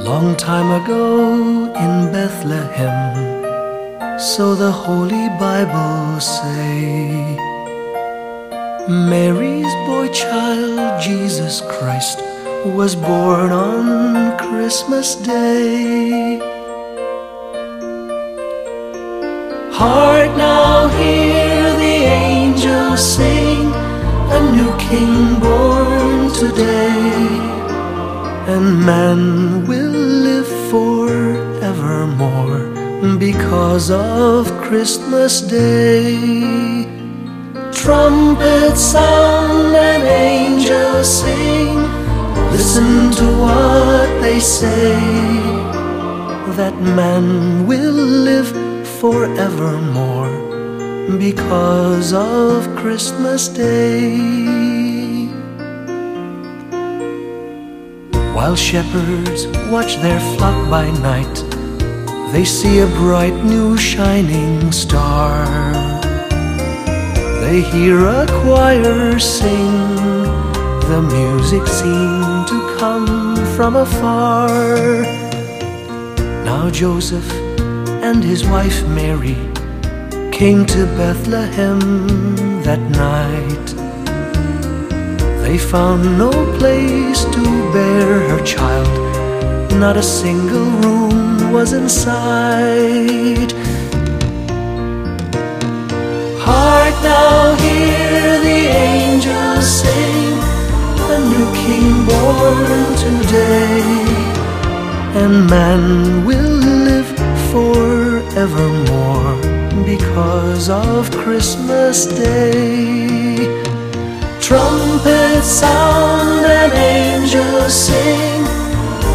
Long time ago in Bethlehem, so the Holy Bible say, Mary's boy child, Jesus Christ, was born on Christmas Day. Hark now, hear the angels sing, a new King born today and man will because of Christmas Day. Trumpets sound and angels sing. Listen to what they say that man will live forevermore because of Christmas Day. While shepherds watch their flock by night, they see a bright new shining star. They hear a choir sing, the music seemed to come from afar. Now Joseph and his wife Mary came to Bethlehem that night. They found no place to bear her child, not a single room was in sight. Hark now, hear the angels sing, a new king born today, and man will live forevermore because of Christmas Day. Trumpets sound and angels sing.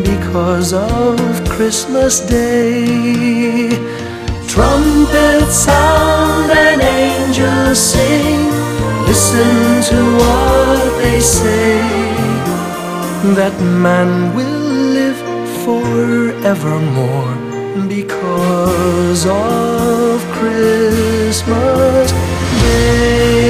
because of Christmas Day. Trumpets sound and angels sing, listen to what they say, that man will live forevermore because of Christmas Day.